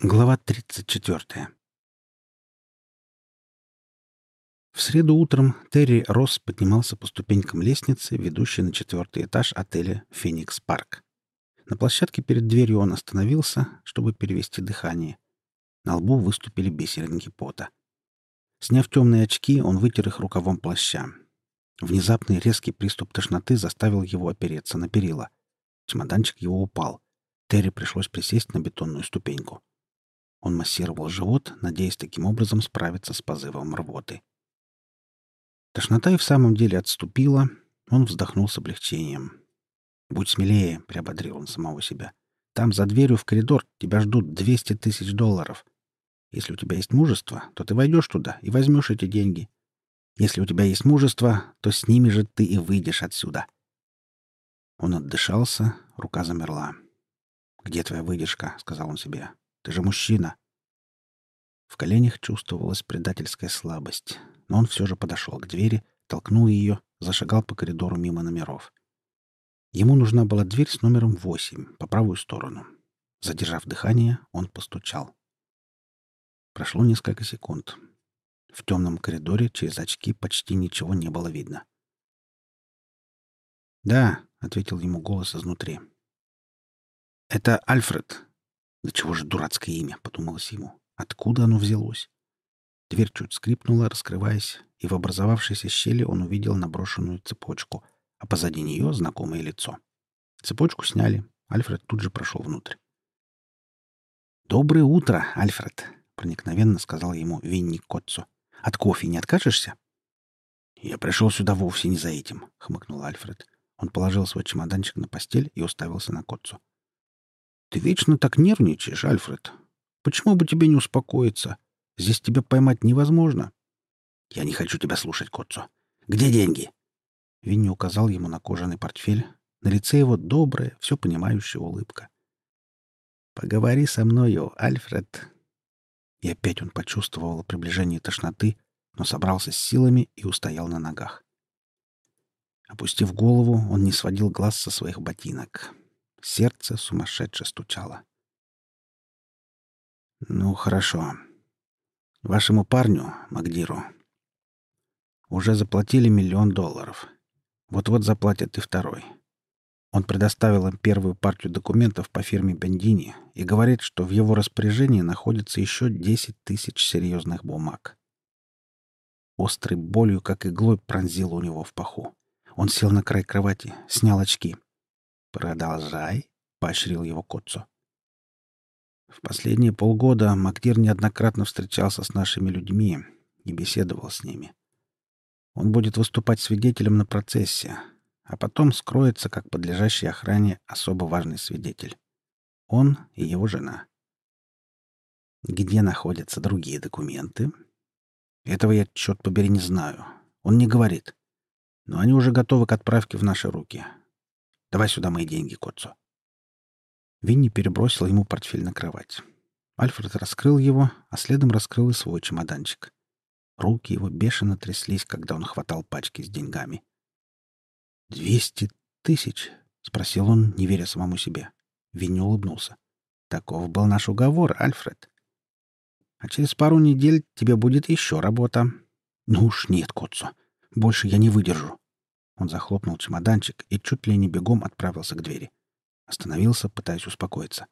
Глава 34. В среду утром Терри Росс поднимался по ступенькам лестницы, ведущей на четвертый этаж отеля «Феникс Парк». На площадке перед дверью он остановился, чтобы перевести дыхание. На лбу выступили бисеринки пота. Сняв темные очки, он вытер их рукавом плаща. Внезапный резкий приступ тошноты заставил его опереться на перила. Чемоданчик его упал. Терри пришлось присесть на бетонную ступеньку. Он массировал живот, надеясь таким образом справиться с позывом рвоты. Тошнота и в самом деле отступила, он вздохнул с облегчением. «Будь смелее», — приободрил он самого себя. «Там, за дверью в коридор, тебя ждут 200 тысяч долларов. Если у тебя есть мужество, то ты войдешь туда и возьмешь эти деньги. Если у тебя есть мужество, то с ними же ты и выйдешь отсюда». Он отдышался, рука замерла. «Где твоя выдержка?» — сказал он себе. Ты же мужчина!» В коленях чувствовалась предательская слабость, но он все же подошел к двери, толкнул ее, зашагал по коридору мимо номеров. Ему нужна была дверь с номером восемь по правую сторону. Задержав дыхание, он постучал. Прошло несколько секунд. В темном коридоре через очки почти ничего не было видно. «Да», — ответил ему голос изнутри. «Это Альфред. «Да чего же дурацкое имя?» — подумалось ему. «Откуда оно взялось?» Дверь чуть скрипнула, раскрываясь, и в образовавшейся щели он увидел наброшенную цепочку, а позади нее знакомое лицо. Цепочку сняли. Альфред тут же прошел внутрь. «Доброе утро, Альфред!» — проникновенно сказал ему Винни Котцу. «От кофе не откажешься?» «Я пришел сюда вовсе не за этим», — хмыкнул Альфред. Он положил свой чемоданчик на постель и уставился на Котцу. Ты вечно так нервничаешь, Альфред. Почему бы тебе не успокоиться? Здесь тебя поймать невозможно. Я не хочу тебя слушать, Котцо. Где деньги? Винни указал ему на кожаный портфель. На лице его добрая, все понимающая улыбка. «Поговори со мною, Альфред». И опять он почувствовал приближение тошноты, но собрался с силами и устоял на ногах. Опустив голову, он не сводил глаз со своих ботинок. Сердце сумасшедше стучало. «Ну, хорошо. Вашему парню, Магдиру, уже заплатили миллион долларов. Вот-вот заплатят и второй. Он предоставил им первую партию документов по фирме Бендини и говорит, что в его распоряжении находится еще 10 тысяч серьезных бумаг. Острой болью, как иглой, пронзило у него в паху. Он сел на край кровати, снял очки — «Продолжай», — поощрил его Котцо. В последние полгода Мактир неоднократно встречался с нашими людьми и беседовал с ними. Он будет выступать свидетелем на процессе, а потом скроется как подлежащий охране особо важный свидетель. Он и его жена. Где находятся другие документы? Этого я, черт побери, не знаю. Он не говорит. Но они уже готовы к отправке в наши руки. Давай сюда мои деньги, Котцо. Винни перебросил ему портфель на кровать. Альфред раскрыл его, а следом раскрыл и свой чемоданчик. Руки его бешено тряслись, когда он хватал пачки с деньгами. «Двести тысяч?» — спросил он, не веря самому себе. Винни улыбнулся. «Таков был наш уговор, Альфред. А через пару недель тебе будет еще работа». «Ну уж нет, Котцо. Больше я не выдержу. Он захлопнул чемоданчик и чуть ли не бегом отправился к двери. Остановился, пытаясь успокоиться.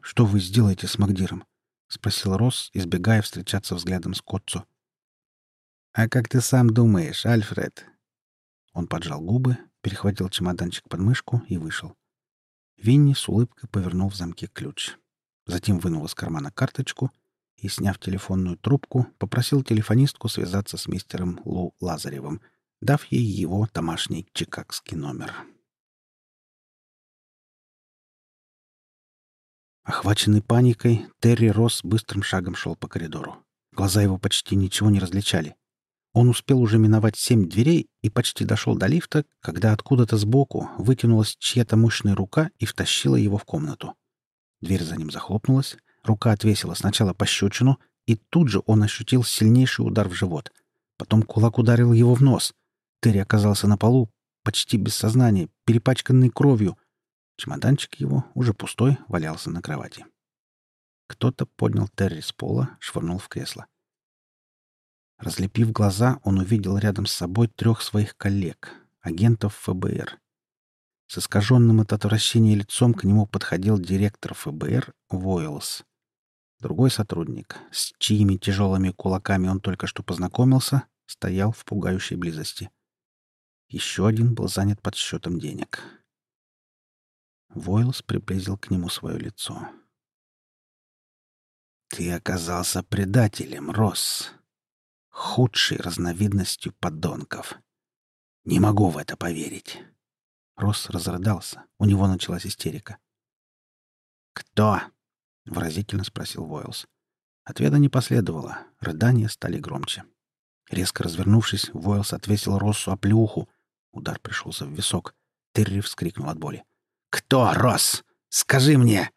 «Что вы сделаете с Магдиром?» — спросил Росс, избегая встречаться взглядом с Котцо. «А как ты сам думаешь, Альфред?» Он поджал губы, перехватил чемоданчик под мышку и вышел. Винни с улыбкой повернул в замке ключ. Затем вынул из кармана карточку и, сняв телефонную трубку, попросил телефонистку связаться с мистером Лу Лазаревым — дав ей его домашний чикагский номер. Охваченный паникой, Терри Росс быстрым шагом шел по коридору. Глаза его почти ничего не различали. Он успел уже миновать семь дверей и почти дошел до лифта, когда откуда-то сбоку вытянулась чья-то мощная рука и втащила его в комнату. Дверь за ним захлопнулась, рука отвесила сначала пощечину, и тут же он ощутил сильнейший удар в живот. Потом кулак ударил его в нос — Терри оказался на полу, почти без сознания, перепачканный кровью. Чемоданчик его, уже пустой, валялся на кровати. Кто-то поднял Терри с пола, швырнул в кресло. Разлепив глаза, он увидел рядом с собой трех своих коллег, агентов ФБР. С искаженным от отвращения лицом к нему подходил директор ФБР Войлс. Другой сотрудник, с чьими тяжелыми кулаками он только что познакомился, стоял в пугающей близости. Еще один был занят подсчетом денег. Войлс приблизил к нему свое лицо. «Ты оказался предателем, Росс. Худшей разновидностью подонков. Не могу в это поверить». Росс разрыдался. У него началась истерика. «Кто?» — выразительно спросил Войлс. Ответа не последовало. Рыдания стали громче. Резко развернувшись, Войлс отвесил Россу оплеуху. Удар пришелся в висок. Терри вскрикнул от боли. «Кто, Росс? Скажи мне!»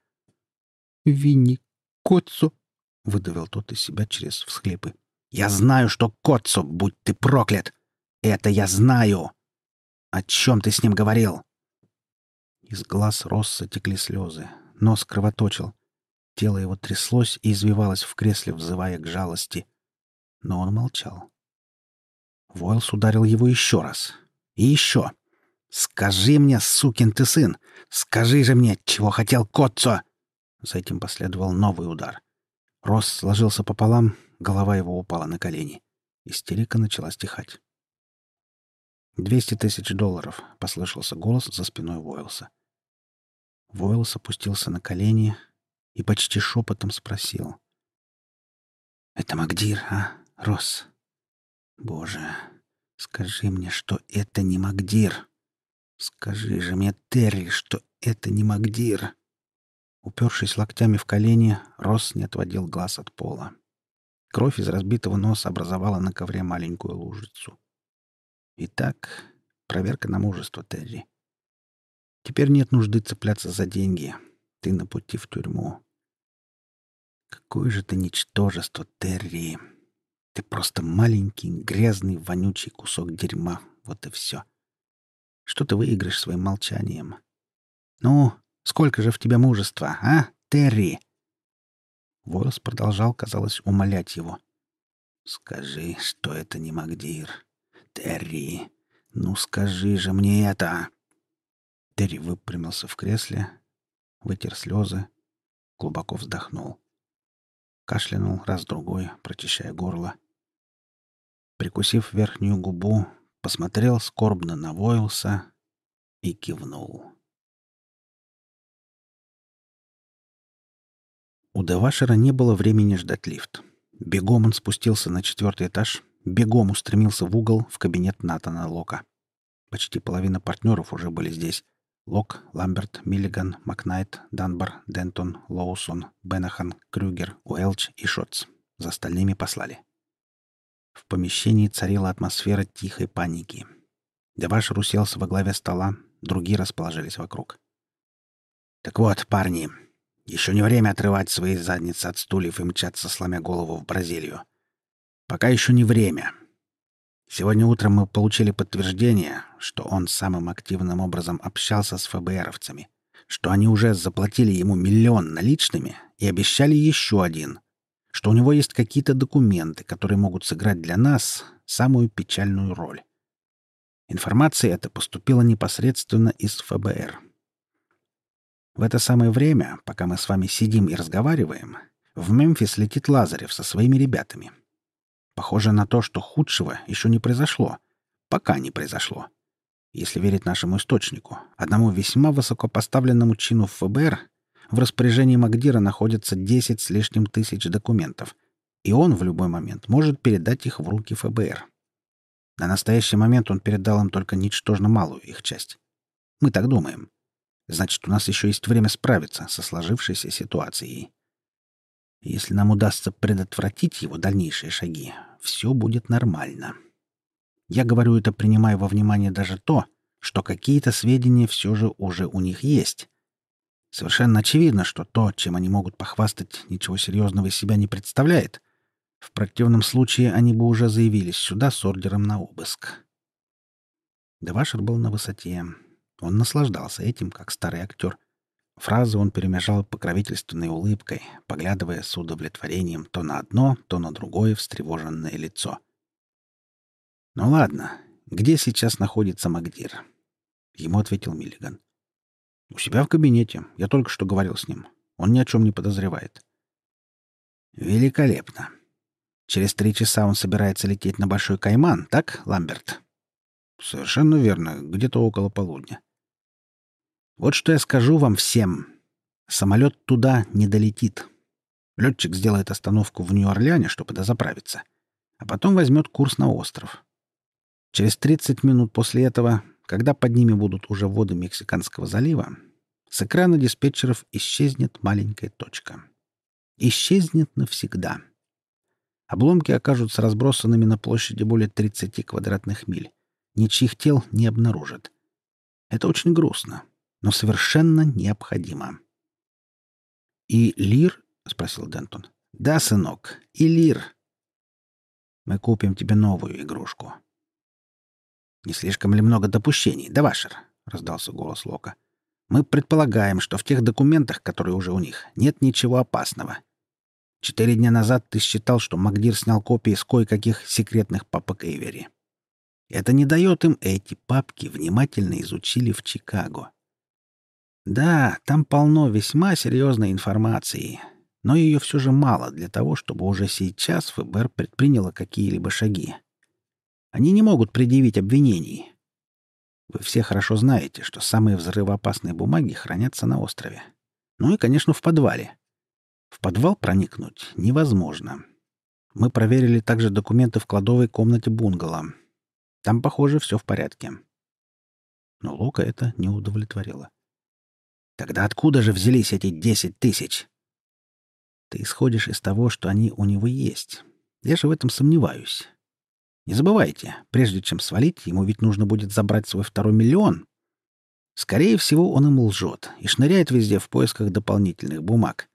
«Винни Котцо!» — выдавил тот из себя через всхлипы. «Я знаю, что Котцо, будь ты проклят! Это я знаю! О чем ты с ним говорил?» Из глаз Росса текли слезы, нос кровоточил. Тело его тряслось и извивалось в кресле, взывая к жалости. Но он молчал. Войлс ударил его еще раз. И еще. «Скажи мне, сукин ты сын! Скажи же мне, чего хотел Котцо!» За этим последовал новый удар. Росс сложился пополам, голова его упала на колени. Истерика начала стихать. «Двести тысяч долларов», — послышался голос за спиной Войлса. Войлс опустился на колени и почти шепотом спросил. «Это Магдир, а, Росс? Боже, скажи мне, что это не Магдир!» Скажи же мне, Терри, что это не Магдир. Упершись локтями в колени, Росс не отводил глаз от пола. Кровь из разбитого носа образовала на ковре маленькую лужицу. Итак, проверка на мужество, Терри. Теперь нет нужды цепляться за деньги. Ты на пути в тюрьму. Какое же ты ничтожество, Терри. Ты просто маленький, грязный, вонючий кусок дерьма. Вот и все. — что ты выиграешь своим молчанием? Ну, сколько же в тебе мужества, а, Терри? Войлс продолжал, казалось, умолять его. «Скажи, что это не Магдир. Терри, ну скажи же мне это!» Терри выпрямился в кресле, вытер слезы, глубоко вздохнул. Кашлянул раз-другой, прочищая горло. Прикусив верхнюю губу, посмотрел скорбно на Войлса и кивнул. У Девашера не было времени ждать лифт. Бегом он спустился на четвертый этаж, бегом устремился в угол в кабинет Натана Лока. Почти половина партнеров уже были здесь. Лок, Ламберт, Миллиган, Макнайт, Данбар, Дентон, Лоусон, Бенахан, Крюгер, Уэлч и Шотц. За остальными послали. В помещении царила атмосфера тихой паники. Деваш уселся во главе стола, другие расположились вокруг. «Так вот, парни, еще не время отрывать свои задницы от стульев и мчаться, сломя голову в Бразилию. Пока еще не время. Сегодня утром мы получили подтверждение, что он самым активным образом общался с ФБРовцами, что они уже заплатили ему миллион наличными и обещали еще один — что у него есть какие-то документы, которые могут сыграть для нас самую печальную роль. Информация эта поступила непосредственно из ФБР. В это самое время, пока мы с вами сидим и разговариваем, в Мемфис летит Лазарев со своими ребятами. Похоже на то, что худшего еще не произошло. Пока не произошло. Если верить нашему источнику, одному весьма высокопоставленному чину ФБР в распоряжении Магдира находится 10 с лишним тысяч документов, и он в любой момент может передать их в руки ФБР. На настоящий момент он передал им только ничтожно малую их часть. Мы так думаем. Значит, у нас еще есть время справиться со сложившейся ситуацией. Если нам удастся предотвратить его дальнейшие шаги, все будет нормально. Я говорю это, принимая во внимание даже то, что какие-то сведения все же уже у них есть, Совершенно очевидно, что то, чем они могут похвастать, ничего серьезного из себя не представляет. В противном случае они бы уже заявились сюда с ордером на обыск. Девашер был на высоте. Он наслаждался этим, как старый актер. Фразы он перемежал покровительственной улыбкой, поглядывая с удовлетворением то на одно, то на другое встревоженное лицо. «Ну ладно, где сейчас находится Магдир?» Ему ответил Миллиган. «У себя в кабинете. Я только что говорил с ним. Он ни о чем не подозревает». «Великолепно. Через три часа он собирается лететь на Большой Кайман, так, Ламберт?» «Совершенно верно. Где-то около полудня». «Вот что я скажу вам всем. Самолет туда не долетит. Летчик сделает остановку в Нью-Орлеане, чтобы дозаправиться, а потом возьмет курс на остров. Через 30 минут после этого когда под ними будут уже воды Мексиканского залива, с экрана диспетчеров исчезнет маленькая точка. Исчезнет навсегда. Обломки окажутся разбросанными на площади более 30 квадратных миль. Ничьих тел не обнаружат. Это очень грустно, но совершенно необходимо. «И Лир?» — спросил Дентон. «Да, сынок, и Лир. Мы купим тебе новую игрушку. «Не слишком ли много допущений, Давашер?» — раздался голос Лока. «Мы предполагаем, что в тех документах, которые уже у них, нет ничего опасного. Четыре дня назад ты считал, что Магдир снял копии с кое-каких секретных папок Эйвери. Это не дает им эти папки внимательно изучили в Чикаго. Да, там полно весьма серьезной информации, но ее все же мало для того, чтобы уже сейчас ФБР предприняло какие-либо шаги. Они не могут предъявить обвинений. Вы все хорошо знаете, что самые взрывоопасные бумаги хранятся на острове. Ну и, конечно, в подвале. В подвал проникнуть невозможно. Мы проверили также документы в кладовой комнате бунгало. Там, похоже, все в порядке. Но Лука это не удовлетворило. Тогда откуда же взялись эти десять тысяч? Ты исходишь из того, что они у него есть. Я же в этом сомневаюсь. Не забывайте, прежде чем свалить, ему ведь нужно будет забрать свой второй миллион. Скорее всего, он им лжет и шныряет везде в поисках дополнительных бумаг.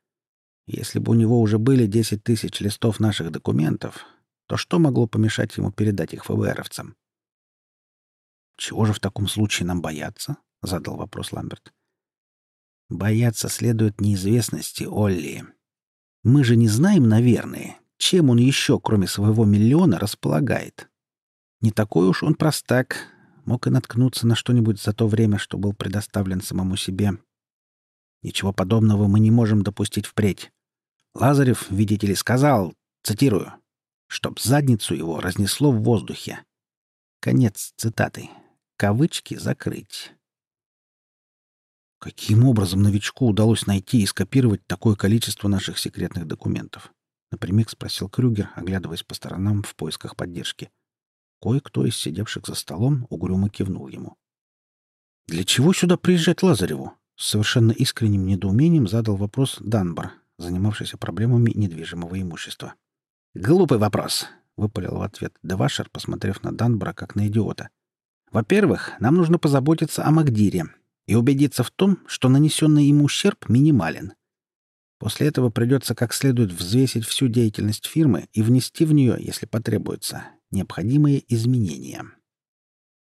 Если бы у него уже были 10 тысяч листов наших документов, то что могло помешать ему передать их ФБРовцам? «Чего же в таком случае нам бояться?» — задал вопрос Ламберт. «Бояться следует неизвестности, Олли. Мы же не знаем, наверное, чем он еще, кроме своего миллиона, располагает? Не такой уж он простак. Мог и наткнуться на что-нибудь за то время, что был предоставлен самому себе. Ничего подобного мы не можем допустить впредь. Лазарев, видите ли, сказал, цитирую, чтоб задницу его разнесло в воздухе. Конец цитаты. Кавычки закрыть. Каким образом новичку удалось найти и скопировать такое количество наших секретных документов? Напрямик спросил Крюгер, оглядываясь по сторонам в поисках поддержки. Кое-кто из сидевших за столом угрюмо кивнул ему. «Для чего сюда приезжать Лазареву?» С совершенно искренним недоумением задал вопрос Данбар, занимавшийся проблемами недвижимого имущества. «Глупый вопрос», — выпалил в ответ Девашер, посмотрев на Данбара как на идиота. «Во-первых, нам нужно позаботиться о Магдире и убедиться в том, что нанесенный ему ущерб минимален. После этого придется как следует взвесить всю деятельность фирмы и внести в нее, если потребуется, необходимые изменения.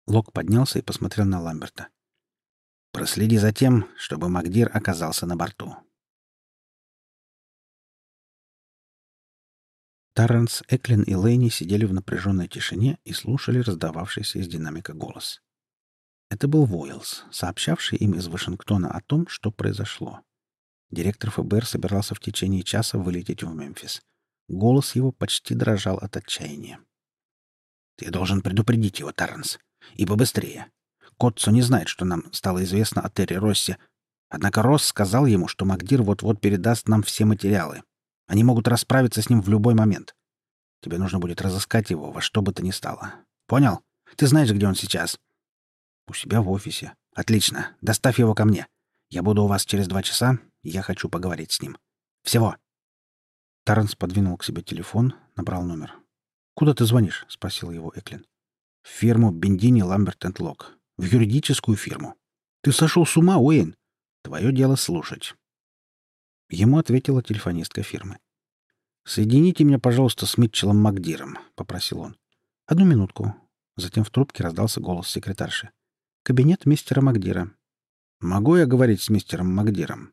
Лок поднялся и посмотрел на Ламберта. «Проследи за тем, чтобы Магдир оказался на борту». Тарренс, Эклин и Лэйни сидели в напряженной тишине и слушали раздававшийся из динамика голос. Это был Войлс, сообщавший им из Вашингтона о том, что произошло. Директор ФБР собирался в течение часа вылететь в Мемфис. Голос его почти дрожал от отчаяния. «Ты должен предупредить его, Тарренс. И побыстрее. Котцо не знает, что нам стало известно о Терри Россе. Однако Росс сказал ему, что Магдир вот-вот передаст нам все материалы. Они могут расправиться с ним в любой момент. Тебе нужно будет разыскать его во что бы то ни стало. Понял? Ты знаешь, где он сейчас?» «У себя в офисе». «Отлично. Доставь его ко мне. Я буду у вас через два часа, я хочу поговорить с ним. Всего!» Тарренс подвинул к себе телефон, набрал номер. «Куда ты звонишь?» — спросил его Эклин. «В фирму Бендини Ламберт энд Лок. В юридическую фирму. Ты сошел с ума, Уэйн? Твое дело слушать». Ему ответила телефонистка фирмы. «Соедините меня, пожалуйста, с Митчеллом Макдиром», — попросил он. «Одну минутку». Затем в трубке раздался голос секретарши. «Кабинет мистера Макдира. «Могу я говорить с мистером Макдиром?»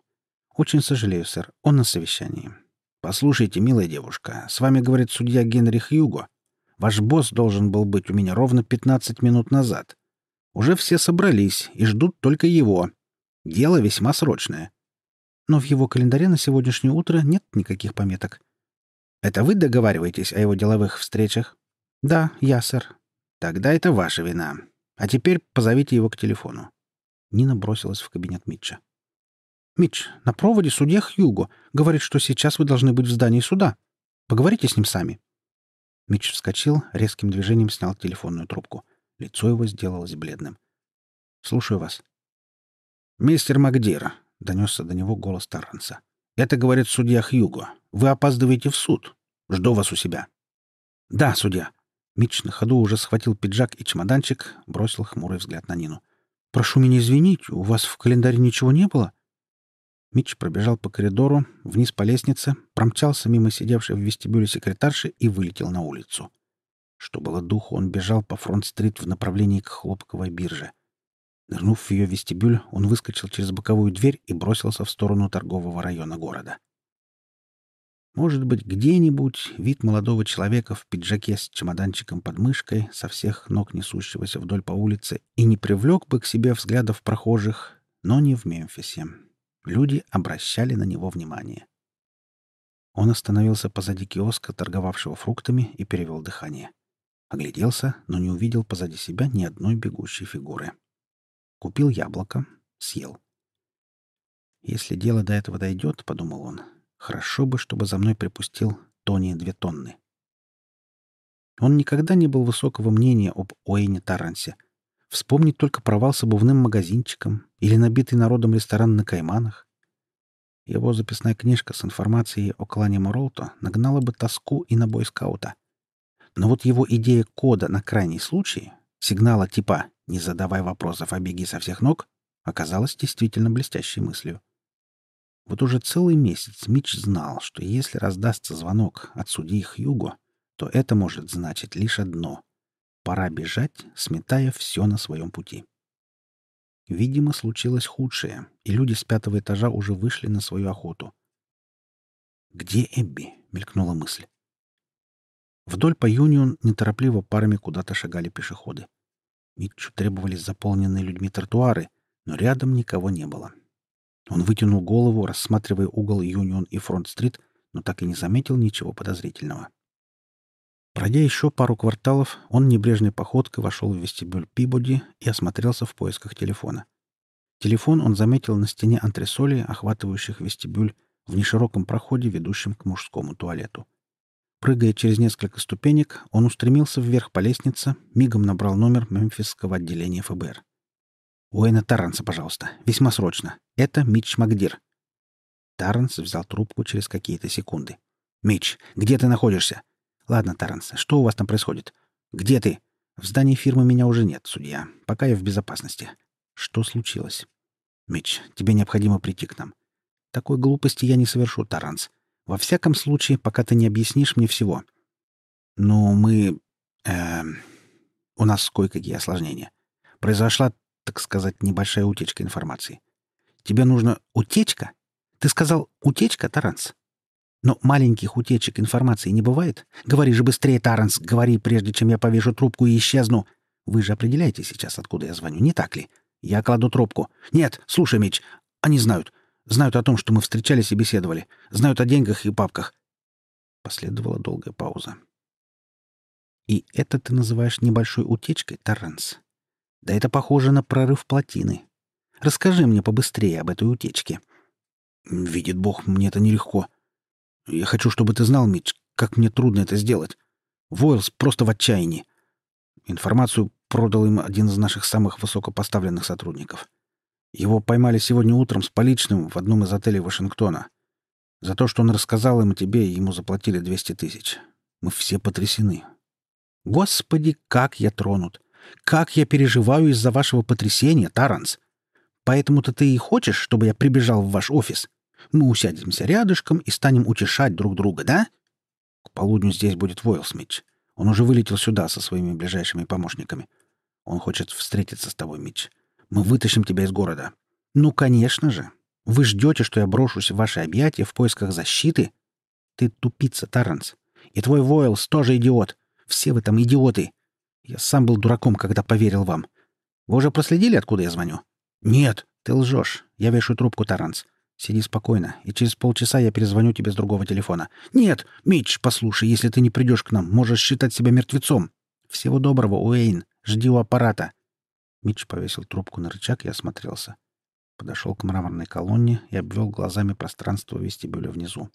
«Очень сожалею, сэр. Он на совещании». «Послушайте, милая девушка, с вами говорит судья Генрих Юго. Ваш босс должен был быть у меня ровно 15 минут назад. Уже все собрались и ждут только его. Дело весьма срочное. Но в его календаре на сегодняшнее утро нет никаких пометок. Это вы договариваетесь о его деловых встречах? Да, я, сэр. Тогда это ваша вина. А теперь позовите его к телефону. Нина бросилась в кабинет Митча. «Митч, на проводе судья Хьюго. Говорит, что сейчас вы должны быть в здании суда. Поговорите с ним сами». Митч вскочил, резким движением снял телефонную трубку. Лицо его сделалось бледным. «Слушаю вас». «Мистер Макдир», — донесся до него голос Тарранса. «Это, говорит судья Хьюго. Вы опаздываете в суд. Жду вас у себя». «Да, судья». Митч на ходу уже схватил пиджак и чемоданчик, бросил хмурый взгляд на Нину. «Прошу меня извинить, у вас в календаре ничего не было?» Митч пробежал по коридору, вниз по лестнице, промчался мимо сидевшей в вестибюле секретарши и вылетел на улицу. Что было духу, он бежал по фронт-стрит в направлении к хлопковой бирже. Нырнув в ее вестибюль, он выскочил через боковую дверь и бросился в сторону торгового района города. Может быть, где-нибудь вид молодого человека в пиджаке с чемоданчиком под мышкой со всех ног несущегося вдоль по улице и не привлек бы к себе взглядов прохожих, но не в Мемфисе. Люди обращали на него внимание. Он остановился позади киоска, торговавшего фруктами, и перевел дыхание. Огляделся, но не увидел позади себя ни одной бегущей фигуры. Купил яблоко, съел. «Если дело до этого дойдет, — подумал он, — хорошо бы, чтобы за мной припустил Тони две тонны». Он никогда не был высокого мнения об Оэне Тарансе — Вспомнить только провал с обувным магазинчиком или набитый народом ресторан на Кайманах. Его записная книжка с информацией о клане Моролто нагнала бы тоску и на бойскаута. Но вот его идея кода на крайний случай, сигнала типа «не задавай вопросов, а беги со всех ног», оказалась действительно блестящей мыслью. Вот уже целый месяц Мич знал, что если раздастся звонок от судьи Хьюго, то это может значить лишь одно Пора бежать, сметая все на своем пути. Видимо, случилось худшее, и люди с пятого этажа уже вышли на свою охоту. «Где Эбби?» — мелькнула мысль. Вдоль по Юнион неторопливо парами куда-то шагали пешеходы. Митчу требовались заполненные людьми тротуары, но рядом никого не было. Он вытянул голову, рассматривая угол Юнион и Фронт-стрит, но так и не заметил ничего подозрительного. Пройдя еще пару кварталов, он небрежной походкой вошел в вестибюль Пибоди и осмотрелся в поисках телефона. Телефон он заметил на стене антресолей, охватывающих вестибюль, в нешироком проходе, ведущем к мужскому туалету. Прыгая через несколько ступенек, он устремился вверх по лестнице, мигом набрал номер мемфисского отделения ФБР. «Уэйна Таранса, пожалуйста. Весьма срочно. Это Митч Макдир». Таранс взял трубку через какие-то секунды. «Митч, где ты находишься? Ладно, Таранс, что у вас там происходит? Где ты? В здании фирмы меня уже нет, судья. Пока я в безопасности. Что случилось? Мич, тебе необходимо прийти к нам. Такой глупости я не совершу, Таранс. Во всяком случае, пока ты не объяснишь мне всего. Ну, мы... Э, у нас кое-какие осложнения. Произошла, так сказать, небольшая утечка информации. Тебе нужно... Утечка? Ты сказал утечка, Таранс? Но маленьких утечек информации не бывает. Говори же быстрее, Таранс, говори, прежде чем я повешу трубку и исчезну. Вы же определяете сейчас, откуда я звоню, не так ли? Я кладу трубку. Нет, слушай, Меч, они знают. Знают о том, что мы встречались и беседовали. Знают о деньгах и папках. Последовала долгая пауза. И это ты называешь небольшой утечкой, Таранс? Да это похоже на прорыв плотины. Расскажи мне побыстрее об этой утечке. Видит Бог, мне это нелегко. Я хочу, чтобы ты знал, Митч, как мне трудно это сделать. Войлс просто в отчаянии. Информацию продал им один из наших самых высокопоставленных сотрудников. Его поймали сегодня утром с поличным в одном из отелей Вашингтона. За то, что он рассказал им о тебе, ему заплатили 200 тысяч. Мы все потрясены. Господи, как я тронут! Как я переживаю из-за вашего потрясения, Таранс! Поэтому-то ты и хочешь, чтобы я прибежал в ваш офис? Мы усядемся рядышком и станем утешать друг друга, да? К полудню здесь будет Войлс, Он уже вылетел сюда со своими ближайшими помощниками. Он хочет встретиться с тобой, Митч. Мы вытащим тебя из города. «Ну, конечно же. Вы ждете, что я брошусь в ваши объятия в поисках защиты? Ты тупица, Тарренс. И твой Войлс тоже идиот. Все вы там идиоты. Я сам был дураком, когда поверил вам. Вы уже проследили, откуда я звоню? Нет, ты лжешь. Я вешаю трубку, Таранс. Сиди спокойно, и через полчаса я перезвоню тебе с другого телефона. Нет, Митч, послушай, если ты не придешь к нам, можешь считать себя мертвецом. Всего доброго, Уэйн. Жди у аппарата. Митч повесил трубку на рычаг и осмотрелся. Подошел к мраморной колонне и обвел глазами пространство вестибюля внизу.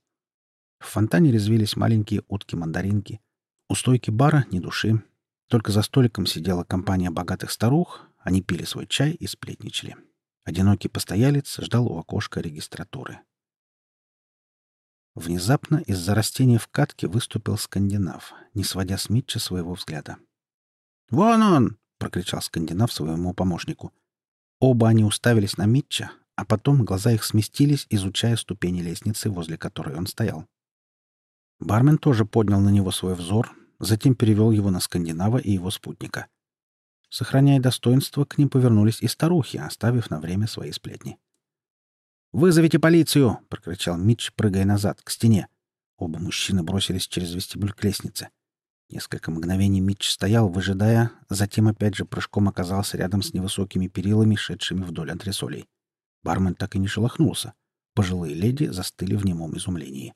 В фонтане резвились маленькие утки-мандаринки. У стойки бара ни души. Только за столиком сидела компания богатых старух, они пили свой чай и сплетничали. Одинокий постоялец ждал у окошка регистратуры. Внезапно из-за растения в катке выступил скандинав, не сводя с Митча своего взгляда. «Вон он!» — прокричал скандинав своему помощнику. Оба они уставились на Митча, а потом глаза их сместились, изучая ступени лестницы, возле которой он стоял. Бармен тоже поднял на него свой взор, затем перевел его на скандинава и его спутника. Сохраняя достоинство, к ним повернулись и старухи, оставив на время свои сплетни. «Вызовите полицию!» — прокричал Митч, прыгая назад, к стене. Оба мужчины бросились через вестибюль к лестнице. Несколько мгновений Митч стоял, выжидая, затем опять же прыжком оказался рядом с невысокими перилами, шедшими вдоль антресолей. Бармен так и не шелохнулся. Пожилые леди застыли в немом изумлении.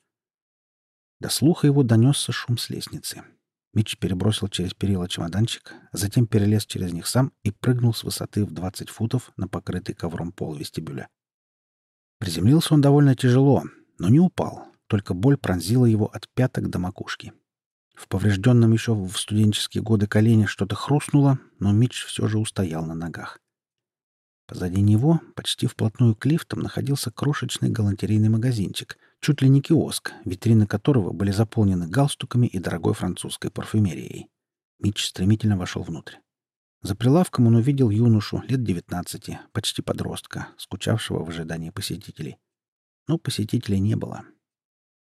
До слуха его донесся шум с лестницы. Митч перебросил через перила чемоданчик, затем перелез через них сам и прыгнул с высоты в 20 футов на покрытый ковром пол вестибюля. Приземлился он довольно тяжело, но не упал, только боль пронзила его от пяток до макушки. В поврежденном еще в студенческие годы колене что-то хрустнуло, но Митч все же устоял на ногах. Позади него, почти вплотную к лифтам, находился крошечный галантерейный магазинчик, чуть ли не киоск, витрины которого были заполнены галстуками и дорогой французской парфюмерией. Митч стремительно вошел внутрь. За прилавком он увидел юношу лет девятнадцати, почти подростка, скучавшего в ожидании посетителей. Но посетителей не было.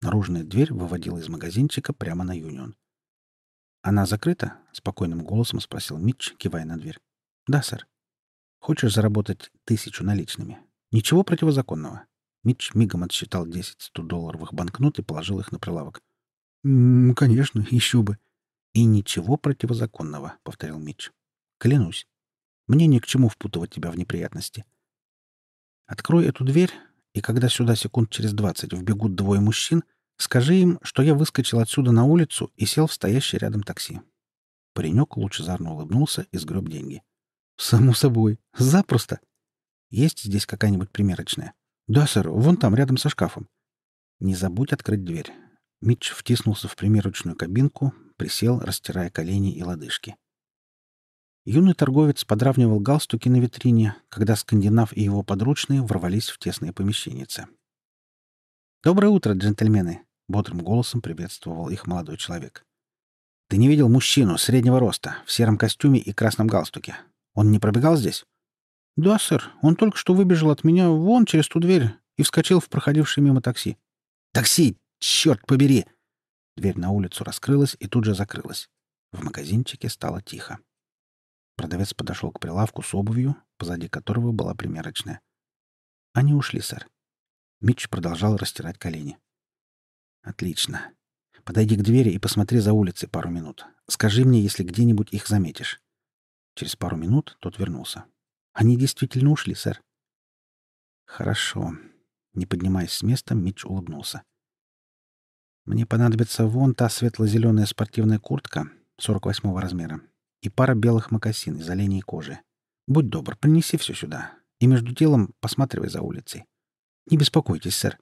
Наружная дверь выводила из магазинчика прямо на Юнион. «Она закрыта?» — спокойным голосом спросил Митч, кивая на дверь. «Да, сэр». Хочешь заработать тысячу наличными? Ничего противозаконного. Митч мигом отсчитал 10 100-долларовых банкнот и положил их на прилавок. «М конечно еще бы». «И ничего противозаконного», — повторил Митч. «Клянусь. Мне ни к чему впутывать тебя в неприятности. Открой эту дверь, и когда сюда секунд через двадцать вбегут двое мужчин, скажи им, что я выскочил отсюда на улицу и сел в стоящее рядом такси». Паренек лучезарно улыбнулся и сгреб деньги. «Само собой. Запросто. Есть здесь какая-нибудь примерочная?» «Да, сэр. Вон там, рядом со шкафом». «Не забудь открыть дверь». Митч втиснулся в примерочную кабинку, присел, растирая колени и лодыжки. Юный торговец подравнивал галстуки на витрине, когда скандинав и его подручные ворвались в тесное помещеннице. «Доброе утро, джентльмены!» — бодрым голосом приветствовал их молодой человек. «Ты не видел мужчину среднего роста, в сером костюме и красном галстуке? Он не пробегал здесь? Да, сэр. Он только что выбежал от меня вон через ту дверь и вскочил в проходившее мимо такси. Такси! Черт побери! Дверь на улицу раскрылась и тут же закрылась. В магазинчике стало тихо. Продавец подошел к прилавку с обувью, позади которого была примерочная. Они ушли, сэр. Митч продолжал растирать колени. «Отлично. Подойди к двери и посмотри за улицей пару минут. Скажи мне, если где-нибудь их заметишь. Через пару минут тот вернулся. «Они действительно ушли, сэр». «Хорошо». Не поднимаясь с места, Митч улыбнулся. «Мне понадобится вон та светло-зеленая спортивная куртка 48-го размера и пара белых мокасин из оленей кожи. Будь добр, принеси все сюда. И между делом посматривай за улицей. Не беспокойтесь, сэр».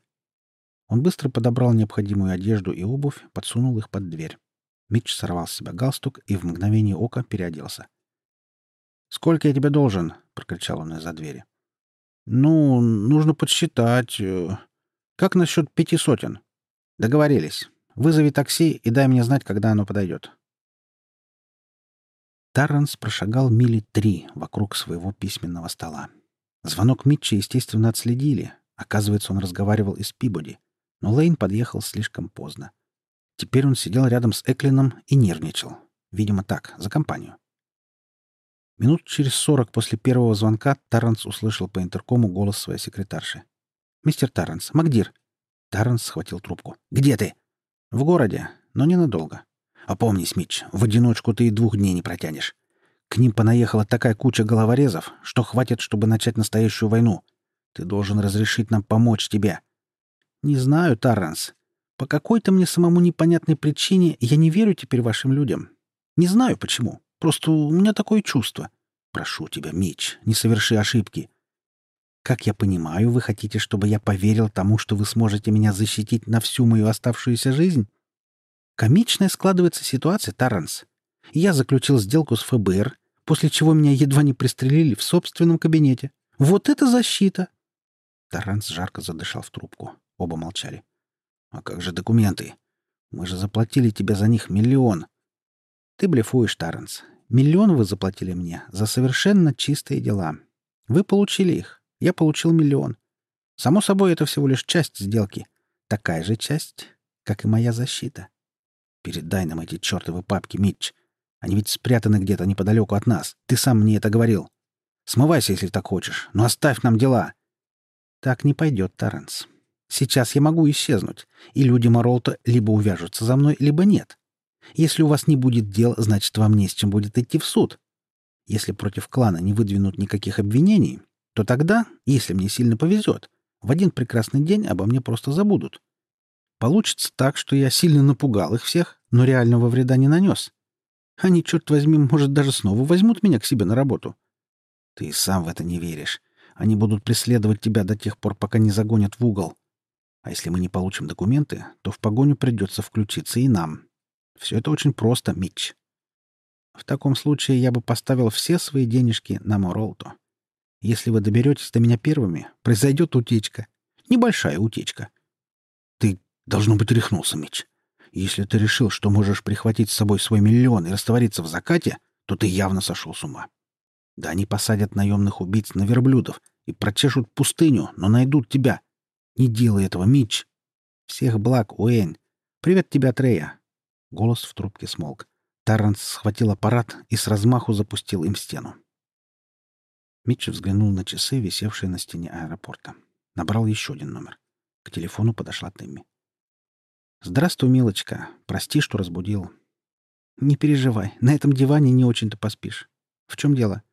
Он быстро подобрал необходимую одежду и обувь, подсунул их под дверь. Митч сорвал с себя галстук и в мгновение ока переоделся. «Сколько я тебе должен?» — прокричал он из-за двери. «Ну, нужно подсчитать. Э, как насчет пяти сотен?» «Договорились. Вызови такси и дай мне знать, когда оно подойдет». Тарранс прошагал мили три вокруг своего письменного стола. Звонок Митча, естественно, отследили. Оказывается, он разговаривал и с Пибоди. Но Лейн подъехал слишком поздно. Теперь он сидел рядом с Эклином и нервничал. Видимо, так, за компанию. Минут через сорок после первого звонка Таранс услышал по интеркому голос своей секретарши. «Мистер Таранс, Магдир!» Таранс схватил трубку. «Где ты?» «В городе, но ненадолго. Опомнись, Митч, в одиночку ты и двух дней не протянешь. К ним понаехала такая куча головорезов, что хватит, чтобы начать настоящую войну. Ты должен разрешить нам помочь тебе». «Не знаю, Таранс. По какой-то мне самому непонятной причине я не верю теперь вашим людям. Не знаю почему. Просто у меня такое чувство. Прошу тебя, Мич, не соверши ошибки. Как я понимаю, вы хотите, чтобы я поверил тому, что вы сможете меня защитить на всю мою оставшуюся жизнь? Комичная складывается ситуация, Таранс. Я заключил сделку с ФБР, после чего меня едва не пристрелили в собственном кабинете. Вот это защита! Таранс жарко задышал в трубку. Оба молчали. «А как же документы? Мы же заплатили тебе за них миллион. Ты блефуешь, Таранс. Миллион вы заплатили мне за совершенно чистые дела. Вы получили их. Я получил миллион. Само собой, это всего лишь часть сделки. Такая же часть, как и моя защита. Передай нам эти чертовы папки, Митч. Они ведь спрятаны где-то неподалеку от нас. Ты сам мне это говорил. Смывайся, если так хочешь, но оставь нам дела. Так не пойдет, Таранс. Сейчас я могу исчезнуть, и люди Моролта либо увяжутся за мной, либо нет. Если у вас не будет дел, значит, вам не с чем будет идти в суд. Если против клана не выдвинут никаких обвинений, то тогда, если мне сильно повезет, в один прекрасный день обо мне просто забудут. Получится так, что я сильно напугал их всех, но реального вреда не нанес. Они, черт возьми, может, даже снова возьмут меня к себе на работу. Ты сам в это не веришь. Они будут преследовать тебя до тех пор, пока не загонят в угол. А если мы не получим документы, то в погоню придется включиться и нам. Все это очень просто, Митч. В таком случае я бы поставил все свои денежки на Моролту. Если вы доберетесь до меня первыми, произойдет утечка. Небольшая утечка. Ты, должно быть, рехнулся, Митч. Если ты решил, что можешь прихватить с собой свой миллион и раствориться в закате, то ты явно сошел с ума. Да они посадят наемных убийц на верблюдов и прочешут пустыню, но найдут тебя. Не делай этого, Митч. Всех благ, Уэйн. Привет тебе, Трея. Голос в трубке смолк. Тарранс схватил аппарат и с размаху запустил им стену. Митч взглянул на часы, висевшие на стене аэропорта. Набрал еще один номер. К телефону подошла Тэмми. «Здравствуй, милочка. Прости, что разбудил». «Не переживай. На этом диване не очень-то поспишь. В чем дело?»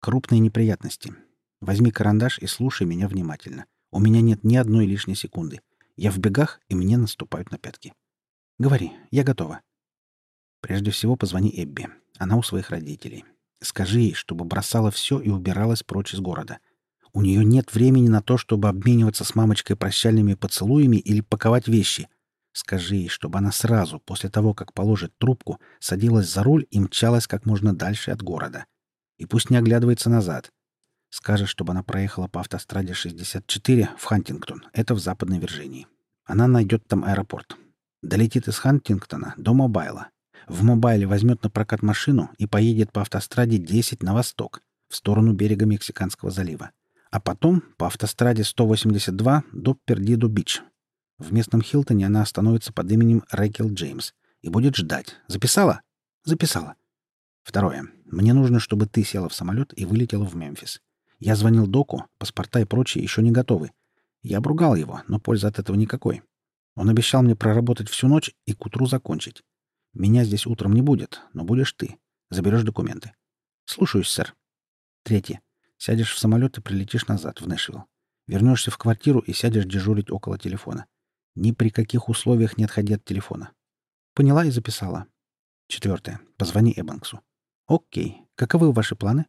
«Крупные неприятности. Возьми карандаш и слушай меня внимательно. У меня нет ни одной лишней секунды. Я в бегах, и мне наступают на пятки». Говори, я готова. Прежде всего позвони Эбби. Она у своих родителей. Скажи ей, чтобы бросала все и убиралась прочь из города. У нее нет времени на то, чтобы обмениваться с мамочкой прощальными поцелуями или паковать вещи. Скажи ей, чтобы она сразу, после того, как положит трубку, садилась за руль и мчалась как можно дальше от города. И пусть не оглядывается назад. Скажешь, чтобы она проехала по автостраде 64 в Хантингтон. Это в Западной Вирджинии. Она найдет там аэропорт. Долетит из Хантингтона до Мобайла. В Мобайле возьмет на прокат машину и поедет по автостраде 10 на восток, в сторону берега Мексиканского залива. А потом по автостраде 182 до Пердидо-Бич. В местном Хилтоне она остановится под именем Рэкел Джеймс и будет ждать. Записала? Записала. Второе. Мне нужно, чтобы ты села в самолет и вылетела в Мемфис. Я звонил доку, паспорта и прочее еще не готовы. Я обругал его, но пользы от этого никакой. Он обещал мне проработать всю ночь и к утру закончить. Меня здесь утром не будет, но будешь ты. Заберешь документы. Слушаюсь, сэр. Третье. Сядешь в самолет и прилетишь назад, в Нэшвилл. Вернешься в квартиру и сядешь дежурить около телефона. Ни при каких условиях не отходи от телефона. Поняла и записала. Четвертое. Позвони Эбанксу. Окей. Каковы ваши планы?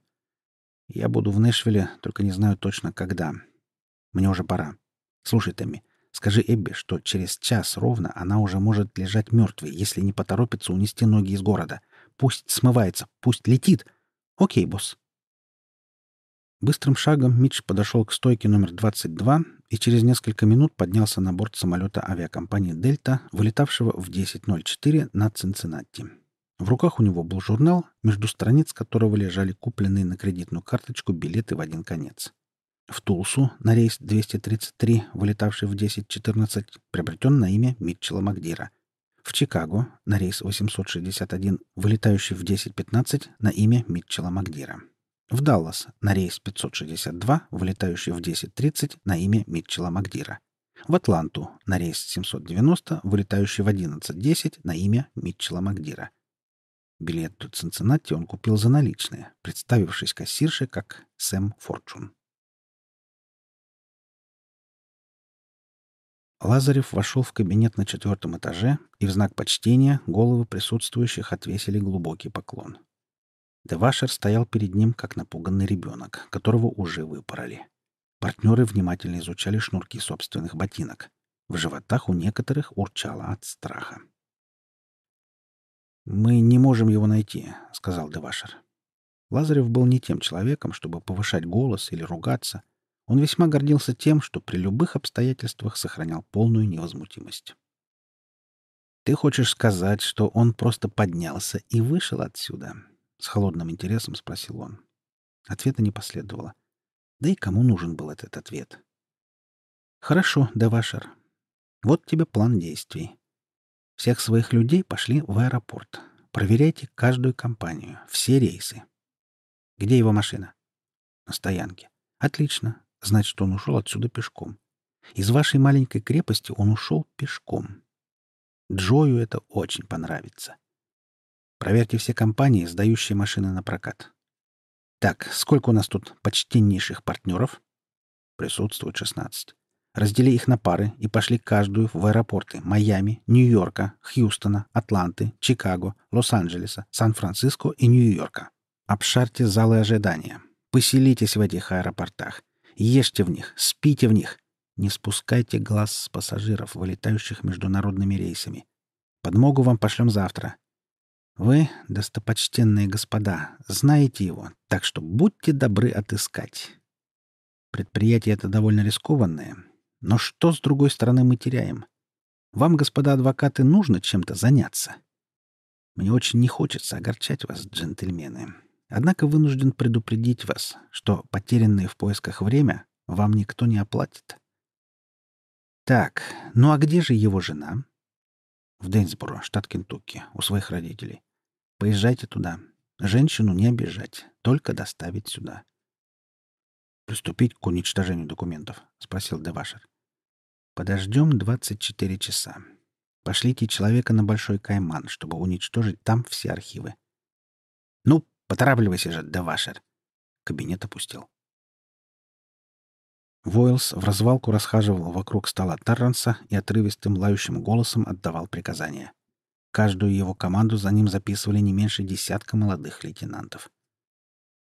Я буду в Нэшвилле, только не знаю точно когда. Мне уже пора. Слушай, Тэмми, Скажи Эбби, что через час ровно она уже может лежать мертвой, если не поторопится унести ноги из города. Пусть смывается, пусть летит. Окей, босс. Быстрым шагом Митч подошел к стойке номер 22 и через несколько минут поднялся на борт самолета авиакомпании «Дельта», вылетавшего в 10.04 над Цинциннати. В руках у него был журнал, между страниц которого лежали купленные на кредитную карточку билеты в один конец. В Тулсу на рейс 233, вылетавший в 10.14, приобретен на имя Митчелла Магдира. В Чикаго на рейс 861, вылетающий в 10.15 на имя Митчелла Магдира. В Даллас на рейс 562, вылетающий в 10.30 на имя Митчелла Магдира. В Атланту на рейс 790, вылетающий в 11.10 на имя Митчелла Магдира. Билет до Цинциннати он купил за наличные, представившись кассирше как Сэм Форчун. Лазарев вошел в кабинет на четвертом этаже, и в знак почтения головы присутствующих отвесили глубокий поклон. Девашер стоял перед ним, как напуганный ребенок, которого уже выпороли. Партнеры внимательно изучали шнурки собственных ботинок. В животах у некоторых урчало от страха. «Мы не можем его найти», — сказал Девашер. Лазарев был не тем человеком, чтобы повышать голос или ругаться — он весьма гордился тем, что при любых обстоятельствах сохранял полную невозмутимость. «Ты хочешь сказать, что он просто поднялся и вышел отсюда?» — с холодным интересом спросил он. Ответа не последовало. Да и кому нужен был этот ответ? «Хорошо, Девашер. Вот тебе план действий. Всех своих людей пошли в аэропорт. Проверяйте каждую компанию, все рейсы. Где его машина?» «На стоянке. Отлично. Значит, он ушел отсюда пешком. Из вашей маленькой крепости он ушел пешком. Джою это очень понравится. Проверьте все компании, сдающие машины на прокат. Так, сколько у нас тут почтеннейших партнеров? Присутствует 16. Раздели их на пары и пошли каждую в аэропорты Майами, Нью-Йорка, Хьюстона, Атланты, Чикаго, Лос-Анджелеса, Сан-Франциско и Нью-Йорка. Обшарьте залы ожидания. Поселитесь в этих аэропортах. Ешьте в них, спите в них. Не спускайте глаз с пассажиров, вылетающих международными рейсами. Подмогу вам пошлем завтра. Вы, достопочтенные господа, знаете его, так что будьте добры отыскать. Предприятие это довольно рискованное, но что, с другой стороны, мы теряем? Вам, господа адвокаты, нужно чем-то заняться. Мне очень не хочется огорчать вас, джентльмены. Однако вынужден предупредить вас, что потерянное в поисках время вам никто не оплатит. Так, ну а где же его жена? В Дейнсборо, штат Кентукки, у своих родителей. Поезжайте туда. Женщину не обижать, только доставить сюда. «Приступить к уничтожению документов?» — спросил Девашер. «Подождем 24 часа. Пошлите человека на Большой Кайман, чтобы уничтожить там все архивы. Ну, Поторапливайся же, Девашер. Кабинет опустел. Войлс в развалку расхаживал вокруг стола Тарранса и отрывистым лающим голосом отдавал приказания. Каждую его команду за ним записывали не меньше десятка молодых лейтенантов.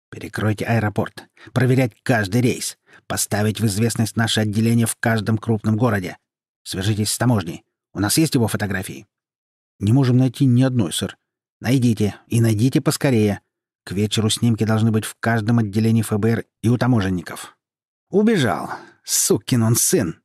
«Перекройте аэропорт! Проверять каждый рейс! Поставить в известность наше отделение в каждом крупном городе! Свяжитесь с таможней! У нас есть его фотографии?» «Не можем найти ни одной, сэр». «Найдите! И найдите поскорее! К вечеру снимки должны быть в каждом отделении ФБР и у таможенников. Убежал. Сукин он сын.